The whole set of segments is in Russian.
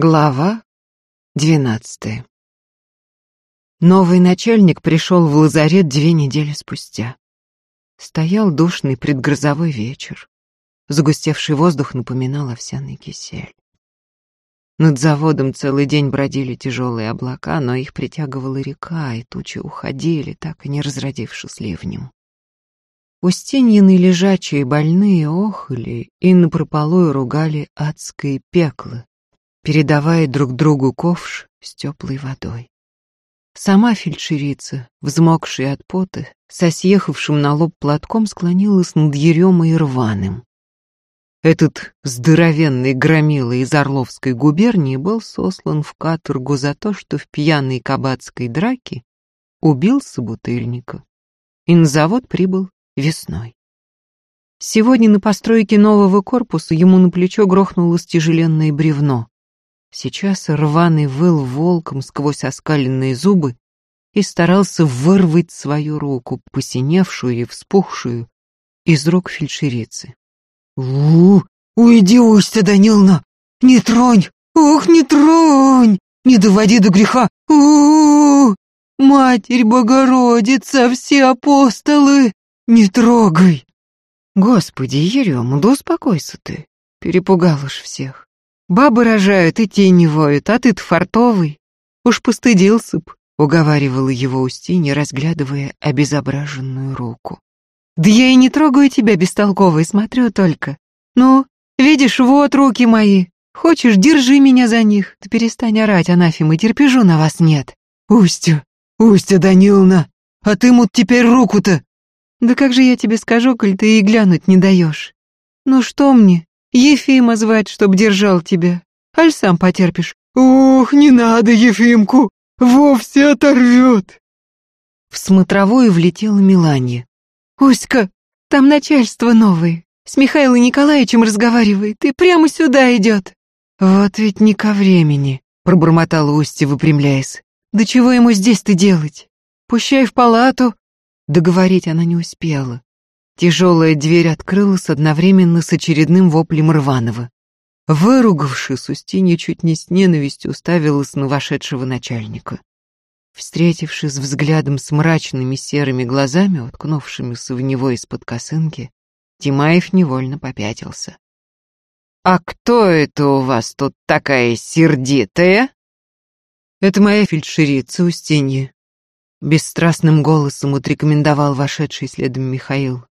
Глава двенадцатая. Новый начальник пришел в лазарет две недели спустя. Стоял душный предгрозовой вечер. Загустевший воздух напоминал овсяный кисель. Над заводом целый день бродили тяжелые облака, но их притягивала река, и тучи уходили, так и не разродившись ливнем. Устиньины лежачие больные охали и напропалую ругали адское пекло, передавая друг другу ковш с теплой водой. Сама фельдшерица, взмокшая от пота, со съехавшим на лоб платком склонилась над Еремой рваным. Этот здоровенный громила из Орловской губернии был сослан в каторгу за то, что в пьяной кабацкой драке убил собутыльника. И на завод прибыл весной. Сегодня на постройке нового корпуса ему на плечо грохнулось тяжеленное бревно. Сейчас рваный выл волком сквозь оскаленные зубы и старался вырвать свою руку, посиневшую и вспухшую, из рук фельдшерицы. у Уйди, Устья Даниловна! Не тронь! Ох, не тронь! Не доводи до греха! у, -у, -у! Матерь Богородица, все апостолы! Не трогай!» «Господи, Ерема, да успокойся ты!» Перепугал уж всех. Бабы рожают и тени воют, а ты-то фартовый. Уж постыдился б, уговаривала его Устинья, разглядывая обезображенную руку. Да я и не трогаю тебя, бестолковый, смотрю только. Ну, видишь, вот руки мои. Хочешь, держи меня за них. Ты перестань орать, анафемы, терпежу на вас нет. Устя, Устя Даниловна, а ты мут теперь руку-то. Да как же я тебе скажу, коль ты и глянуть не даешь? Ну что мне, Ефима звать, чтоб держал тебя. Аль сам потерпишь. Ох, не надо Ефимку, вовсе оторвет. В смотровую влетела Миланья. Уська, там начальство новое. С Михаилом Николаевичем разговаривает и прямо сюда идет. Вот ведь не ко времени, пробормотала Устья, выпрямляясь. Да чего ему здесь-то делать? Пущай в палату. Договорить она не успела. Тяжелая дверь открылась одновременно с очередным воплем Рванова. Выругавшись, Устинья чуть не с ненавистью уставилась на вошедшего начальника. Встретившись взглядом с мрачными серыми глазами, уткнувшимися в него из-под косынки, Тимаев невольно попятился. «А кто это у вас тут такая сердитая?» «Это моя фельдшерица Устинья», — бесстрастным голосом отрекомендовал вошедший следом Михаил.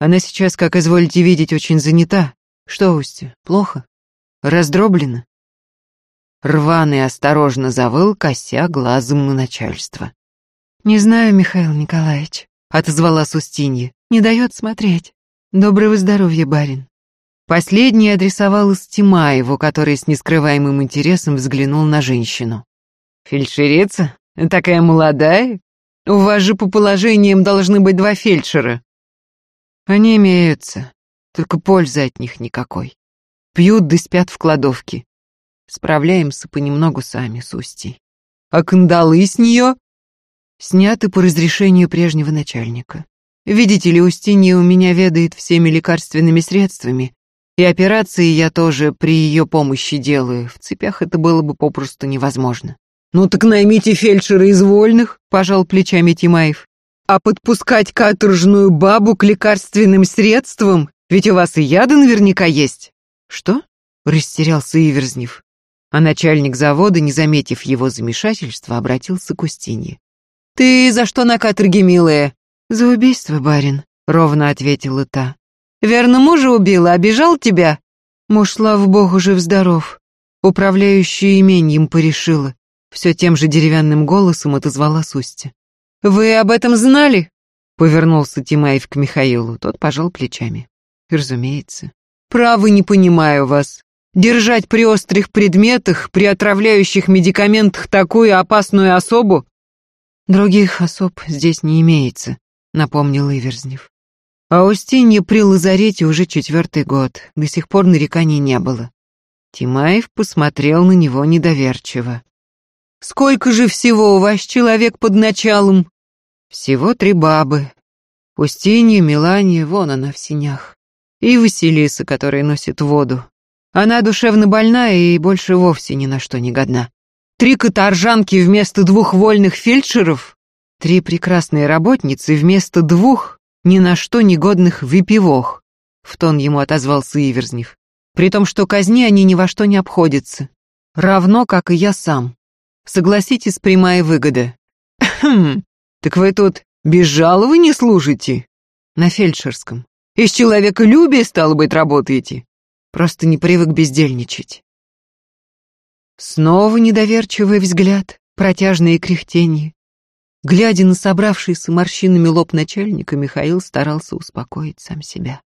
Она сейчас, как изволите видеть, очень занята. Что, Устья, плохо? Раздроблена?» Рваный осторожно завыл, кося глазом на начальство. «Не знаю, Михаил Николаевич», — отозвалась Устинья. «Не дает смотреть. Доброго здоровья, барин». Последний адресовалась Тимаеву, который с нескрываемым интересом взглянул на женщину. «Фельдшерица? Такая молодая? У вас же по положениям должны быть два фельдшера. Они имеются, только пользы от них никакой. Пьют да спят в кладовке. Справляемся понемногу сами с Устей. А кандалы с нее? Сняты по разрешению прежнего начальника. Видите ли, Устинья у меня ведает всеми лекарственными средствами, и операции я тоже при ее помощи делаю. В цепях это было бы попросту невозможно. «Ну так наймите фельдшера из вольных», — пожал плечами Тимаев. А подпускать каторжную бабу к лекарственным средствам? Ведь у вас и яды наверняка есть. Что? Растерялся Иверзнев. А начальник завода, не заметив его замешательства, обратился к Устинье. «Ты за что на каторге, милая?» «За убийство, барин», — ровно ответила та. «Верно, мужа убила, обижал тебя?» Муж, слава богу, жив-здоров. Управляющая имением порешила. Все тем же деревянным голосом отозвала Устья. «Вы об этом знали?» Повернулся Тимаев к Михаилу, тот пожал плечами. «Разумеется». «Право не понимаю вас. Держать при острых предметах, при отравляющих медикаментах такую опасную особу?» «Других особ здесь не имеется», — напомнил Иверзнев. «А Устинья при лазарете уже четвертый год, до сих пор нареканий не было». Тимаев посмотрел на него недоверчиво. Сколько же всего у вас человек под началом? Всего три бабы. Устинья, Мелания, вон она в синях. И Василиса, которая носит воду. Она душевно больна и больше вовсе ни на что не годна. Три каторжанки вместо двух вольных фельдшеров, три прекрасные работницы вместо двух ни на что негодных выпивох, в тон ему отозвался Иверзнев. При том, что казни они ни во что не обходятся. Равно, как и я сам. Согласитесь, прямая выгода. Хм, так вы тут без жалований служите? На фельдшерском. Из человеколюбия, стало быть, работаете? Просто не привык бездельничать. Снова недоверчивый взгляд, протяжные кряхтения. Глядя на собравшийся морщинами лоб начальника, Михаил старался успокоить сам себя.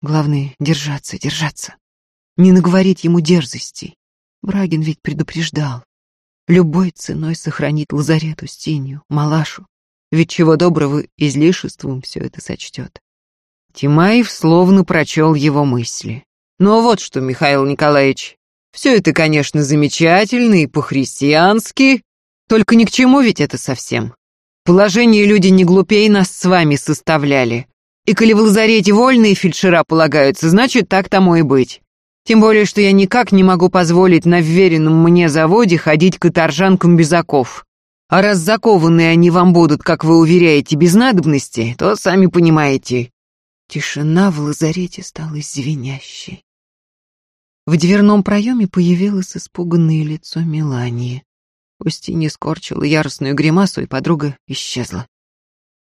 Главное — держаться, держаться. Не наговорить ему дерзостей. Брагин ведь предупреждал. Любой ценой сохранить лазарет Устинью, Малашу. Ведь чего доброго излишеством все это сочтет. Тимаев словно прочел его мысли. «Ну вот что, Михаил Николаевич, все это, конечно, замечательно и по-христиански, только ни к чему ведь это совсем. Положение люди не глупее нас с вами составляли. И коли в лазарете вольные фельдшера полагаются, значит, так тому и быть. Тем более, что я никак не могу позволить на вверенном мне заводе ходить каторжанкам без оков. А раз закованные они вам будут, как вы уверяете, без надобности, то сами понимаете. Тишина в лазарете стала звенящей. В дверном проеме появилось испуганное лицо Мелании. Устинья скорчила яростную гримасу, и подруга исчезла.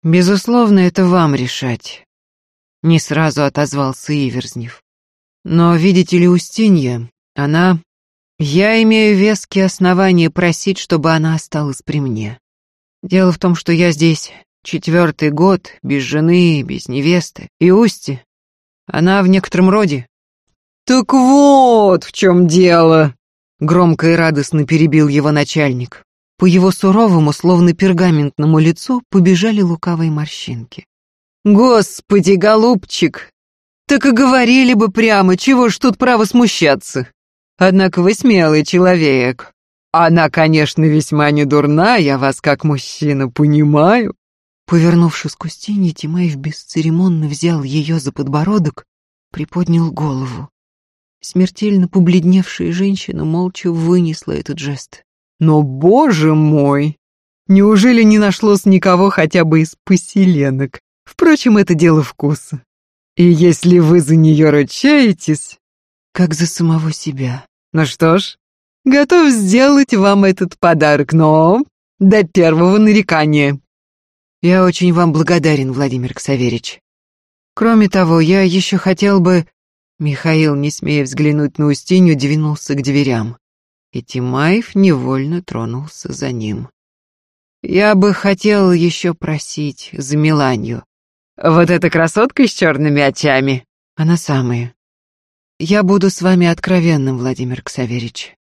«Безусловно, это вам решать», — не сразу отозвался Иверзнев. «Но, видите ли, Устинья, она... Я имею веские основания просить, чтобы она осталась при мне. Дело в том, что я здесь четвертый год, без жены, без невесты, и Усти, она в некотором роде «Так вот в чем дело!» Громко и радостно перебил его начальник. По его суровому, словно пергаментному лицу побежали лукавые морщинки. «Господи, голубчик! Так и говорили бы прямо, чего ж тут право смущаться? Однако вы смелый человек. Она, конечно, весьма не дурна, я вас как мужчина понимаю». Повернувшись к Устине, Тимаев бесцеремонно взял ее за подбородок, приподнял голову. Смертельно побледневшая женщина молча вынесла этот жест. «Но, боже мой! Неужели не нашлось никого хотя бы из поселенок? Впрочем, это дело вкуса. И если вы за нее ручаетесь...» «Как за самого себя». «Ну что ж, готов сделать вам этот подарок, но до первого нарекания». «Я очень вам благодарен, Владимир Ксаверич. Кроме того, я еще хотел бы...» Михаил, не смея взглянуть на Устинью, двинулся к дверям, и Тимаев невольно тронулся за ним. «Я бы хотел еще просить за Миланью. Вот эта красотка с черными очами?» «Она самая. Я буду с вами откровенным, Владимир Ксаверич.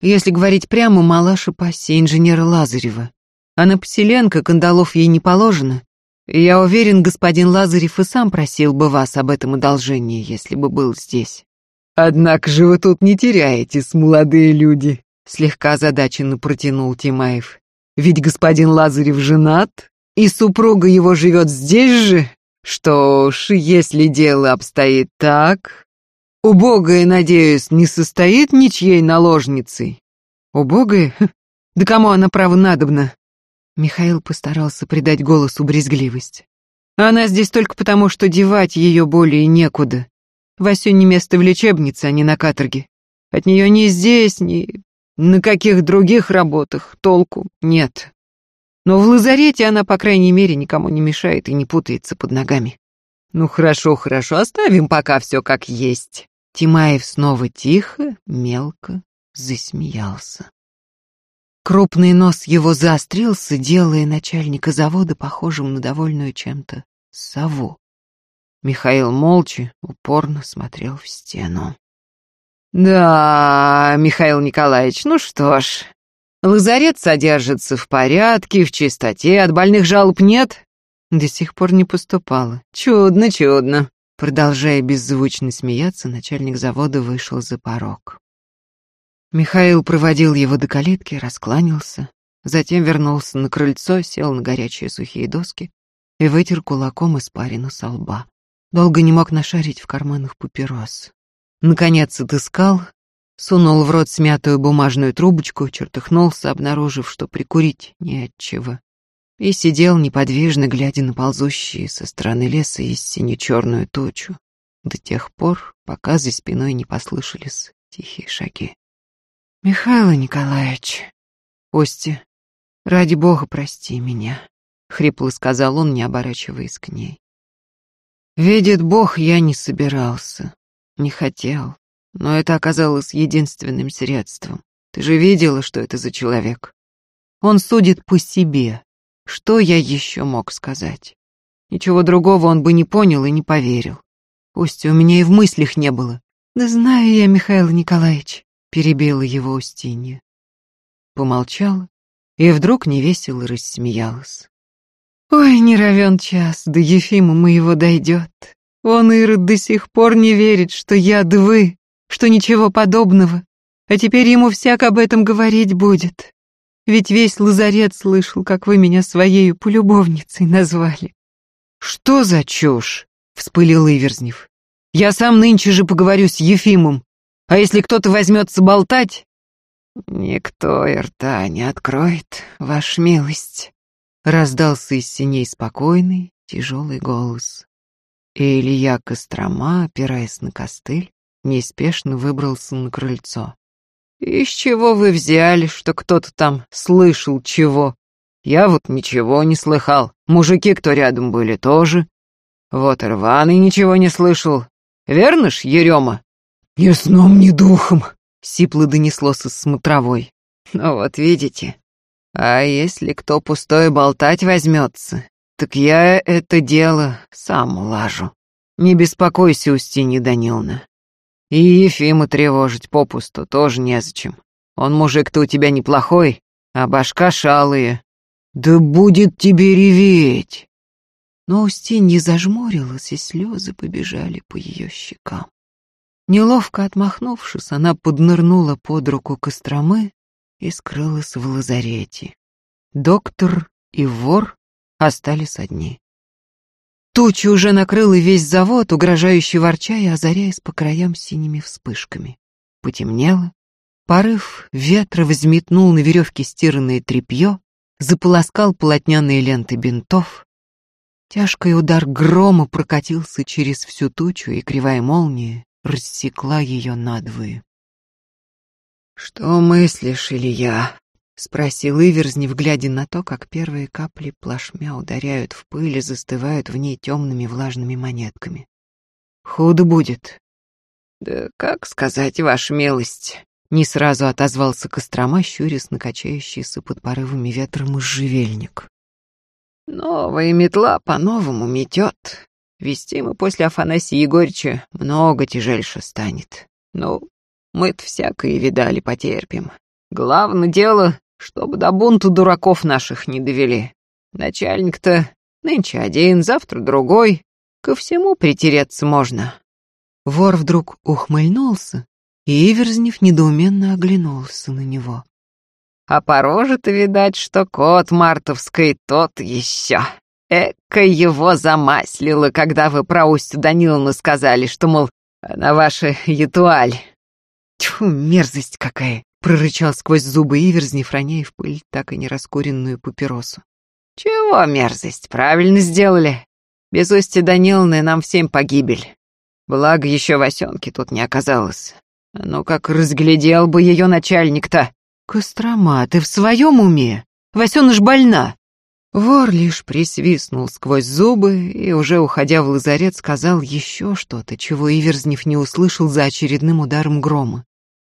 Если говорить прямо, малаша пассия инженера Лазарева. Она поселенка, кандалов ей не положено, я уверен, господин Лазарев и сам просил бы вас об этом одолжении, если бы был здесь. Однако же вы тут не теряетесь, молодые люди, слегка озадаченно протянул Тимаев. Ведь господин Лазарев женат, и супруга его живет здесь же. Что ж, если дело обстоит так... Убогая, надеюсь, не состоит ничьей наложницей? Убогая? Да кому она право надобна? Михаил постарался придать голосу брезгливость. Она здесь только потому, что девать ее более некуда. Васю не место в лечебнице, а не на каторге. От нее ни здесь, ни на каких других работах толку нет. Но в лазарете она, по крайней мере, никому не мешает и не путается под ногами. Ну хорошо, хорошо, оставим пока все как есть. Тимаев снова тихо, мелко засмеялся. Крупный нос его заострился, делая начальника завода похожим на довольную чем-то сову. Михаил молча, упорно смотрел в стену. «Да, Михаил Николаевич, ну что ж, лазарет содержится в порядке, в чистоте, от больных жалоб нет?» До сих пор не поступало. «Чудно, чудно!» Продолжая беззвучно смеяться, начальник завода вышел за порог. Михаил проводил его до калитки, раскланялся, затем вернулся на крыльцо, сел на горячие сухие доски и вытер кулаком испарину со лба. Долго не мог нашарить в карманах папирос. Наконец отыскал, сунул в рот смятую бумажную трубочку, чертыхнулся, обнаружив, что прикурить не от чего. И сидел неподвижно, глядя на ползущие со стороны леса из сине-черную тучу, до тех пор, пока за спиной не послышались тихие шаги. «Михаил Николаевич, Костя, ради бога, прости меня», — хрипло сказал он, не оборачиваясь к ней. «Видит Бог, я не собирался, не хотел, но это оказалось единственным средством. Ты же видела, что это за человек. Он судит по себе. Что я еще мог сказать? Ничего другого он бы не понял и не поверил. Пусть у меня и в мыслях не было. Да знаю я, Михаил Николаевич, перебила его Устинья. Помолчала и вдруг невесело рассмеялась. Ой, не равен час, до Ефима моего дойдет. Он, Ирод, до сих пор не верит, что я да что ничего подобного. А теперь ему всяк об этом говорить будет. Ведь весь лазарет слышал, как вы меня своею полюбовницей назвали. Что за чушь? Вспылил Иверзнев. Я сам нынче же поговорю с Ефимом. А если кто-то возьмется болтать... Никто и рта не откроет, ваша милость. Раздался из синей спокойный, тяжелый голос. И Илья Кострома, опираясь на костыль, неспешно выбрался на крыльцо. «Из чего вы взяли, что кто-то там слышал чего? Я вот ничего не слыхал. Мужики, кто рядом были, тоже. Вот рваный ничего не слышал. Верно ж, Ерема?» «Ни сном, ни духом», — сипло донеслось из смотровой. «Ну вот видите. А если кто пустое болтать возьмется, так я это дело сам улажу. Не беспокойся, Устинья Даниловна. И Ефима тревожить попусту тоже незачем. Он мужик-то у тебя неплохой, а башка шалая. Да будет тебе реветь!» Но Устинья зажмурилась, и слезы побежали по ее щекам. Неловко отмахнувшись, она поднырнула под руку Костромы и скрылась в лазарете. Доктор и вор остались одни. Туча уже накрыла весь завод, угрожающе ворча и озаряясь по краям синими вспышками. Потемнело. Порыв ветра взметнул на веревке стиранное тряпье, заполоскал полотняные ленты бинтов. Тяжкий удар грома прокатился через всю тучу, и кривая молния рассекла ее надвое. «Что мыслишь, Илья?» — спросил Иверзнев, глядя на то, как первые капли плашмя ударяют в пыль и застывают в ней темными влажными монетками. «Худо будет». «Да как сказать, ваша милость?» Не сразу отозвался Кострома, щурясь на под порывами ветра можжевельник. «Новая метла по-новому метет. Вести мы после Афанасия Егорьевича много тяжельше станет. Ну, мы-то всякое видали, потерпим. Главное дело, чтобы до бунту дураков наших не довели. Начальник-то нынче один, завтра другой. Ко всему притереться можно». Вор вдруг ухмыльнулся, и Иверзнев недоуменно оглянулся на него. «А по роже-то видать, что кот мартовский тот еще. Эка его замаслило, когда вы про Устью Даниловну сказали, что, мол, она ваша ятуаль». «Тьфу, мерзость какая!» Прорычал сквозь зубы Иверзнев, роняя в пыль так и не раскуренную папиросу. «Чего мерзость? Правильно сделали. Без Усти Даниловны нам всем погибель. Благо еще Васенки тут не оказалось. Ну как разглядел бы ее начальник-то!» «Кострома, ты в своем уме? Васёна ж больна!» Вор лишь присвистнул сквозь зубы и, уже уходя в лазарет, сказал еще что-то, чего Иверзнев не услышал за очередным ударом грома.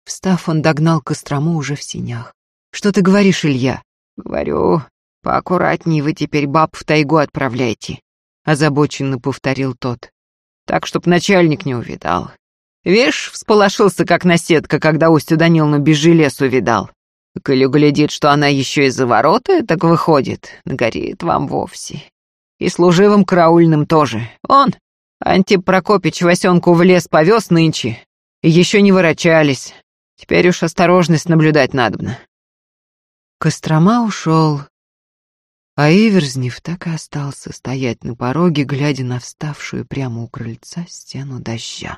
Встав, он догнал Кострому уже в синях. «Что ты говоришь, Илья?» «Говорю, поаккуратней вы теперь баб в тайгу отправляйте», — озабоченно повторил тот. «Так, чтоб начальник не увидал. Вишь, всполошился, как наседка, когда Устью Даниловну без желез увидал. Коли глядит, что она еще из-за ворота, так выходит, горит вам вовсе. И служивым караульным тоже. Он, Антип Прокопич, Васенку в лес повез нынче, еще не ворочались. Теперь уж осторожность наблюдать надобно. Кострома ушел, а Иверзнев так и остался стоять на пороге, глядя на вставшую прямо у крыльца стену дождя.